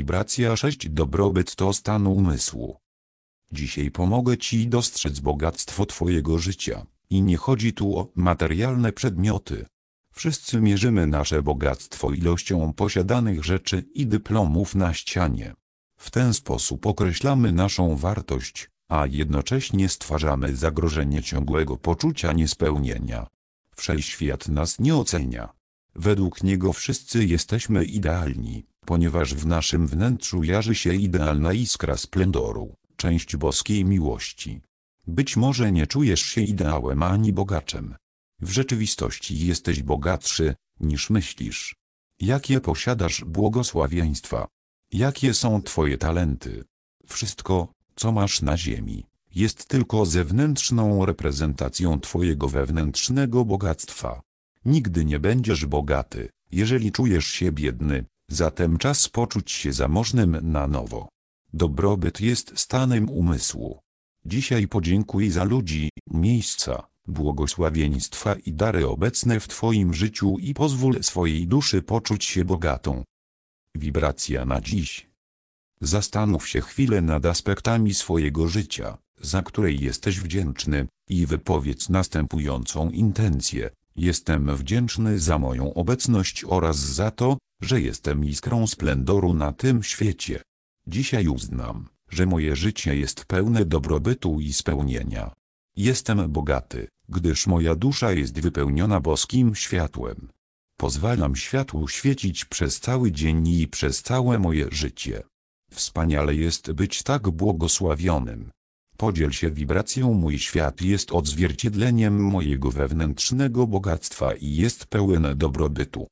Wibracja 6 Dobrobyt to stan umysłu. Dzisiaj pomogę Ci dostrzec bogactwo Twojego życia. I nie chodzi tu o materialne przedmioty. Wszyscy mierzymy nasze bogactwo ilością posiadanych rzeczy i dyplomów na ścianie. W ten sposób określamy naszą wartość, a jednocześnie stwarzamy zagrożenie ciągłego poczucia niespełnienia. Wszechświat nas nie ocenia. Według niego wszyscy jesteśmy idealni, ponieważ w naszym wnętrzu jarzy się idealna iskra splendoru, część boskiej miłości. Być może nie czujesz się ideałem ani bogaczem. W rzeczywistości jesteś bogatszy, niż myślisz. Jakie posiadasz błogosławieństwa? Jakie są Twoje talenty? Wszystko, co masz na ziemi, jest tylko zewnętrzną reprezentacją Twojego wewnętrznego bogactwa. Nigdy nie będziesz bogaty, jeżeli czujesz się biedny, zatem czas poczuć się zamożnym na nowo. Dobrobyt jest stanem umysłu. Dzisiaj podziękuj za ludzi, miejsca, błogosławieństwa i dary obecne w Twoim życiu i pozwól swojej duszy poczuć się bogatą. Wibracja na dziś. Zastanów się chwilę nad aspektami swojego życia, za której jesteś wdzięczny, i wypowiedz następującą intencję. Jestem wdzięczny za moją obecność oraz za to, że jestem iskrą splendoru na tym świecie. Dzisiaj uznam, że moje życie jest pełne dobrobytu i spełnienia. Jestem bogaty, gdyż moja dusza jest wypełniona boskim światłem. Pozwalam światłu świecić przez cały dzień i przez całe moje życie. Wspaniale jest być tak błogosławionym. Podziel się wibracją mój świat jest odzwierciedleniem mojego wewnętrznego bogactwa i jest pełen dobrobytu.